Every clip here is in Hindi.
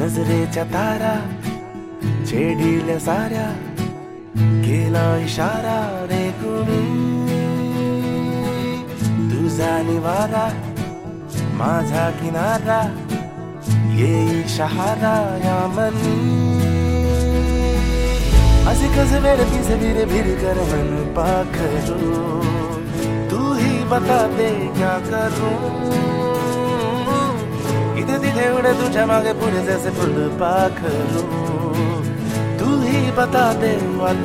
रात्रीच्या तारा छेडिल्या साऱ्या, केला इशारा रे कुणी. तुझा निवारा, माझा किनारा येईल शहारा या मनी. असे कसे वेळ पिसे भिरे भिर कर मन पाखरू तू ही बता दे क्या करूँ. उडे तुझ्या मागे पुढे जैसे फुल तू ही बता दे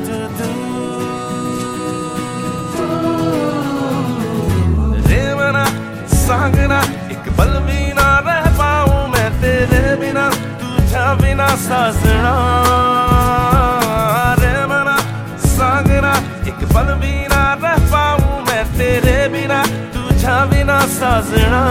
to do रे मना सांगना, एक पल भी ना रह पाऊँ मैं तेरे बिना, तुझा बिना साजना रे मना सांगना, एक भी ना रह पाऊँ मैं तेरे बिना, तुझा बिना साजना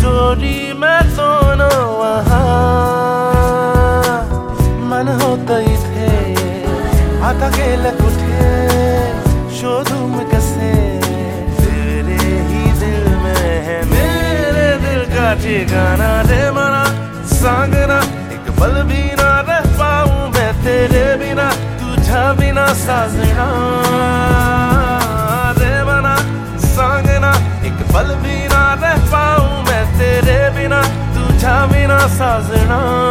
स्टोरी में दोनों वहाँ। मन होतं इथे आता गेलं कुठे शोधून कसे? तेरे ही दिल में है, मेरे दिल का ठिकाना रे मना, सांगना, एक पल भी ना रह पाऊँ मैं तेरे बिना, तुझा बिना साजना। बिना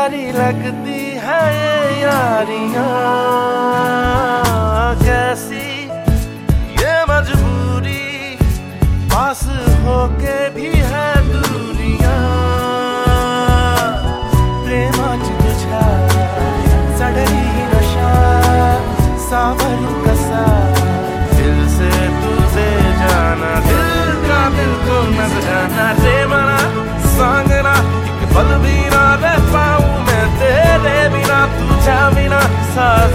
प्यारी लगती है ये यारियाँ। कैसी ये मजबूरी पास होके भी cosas.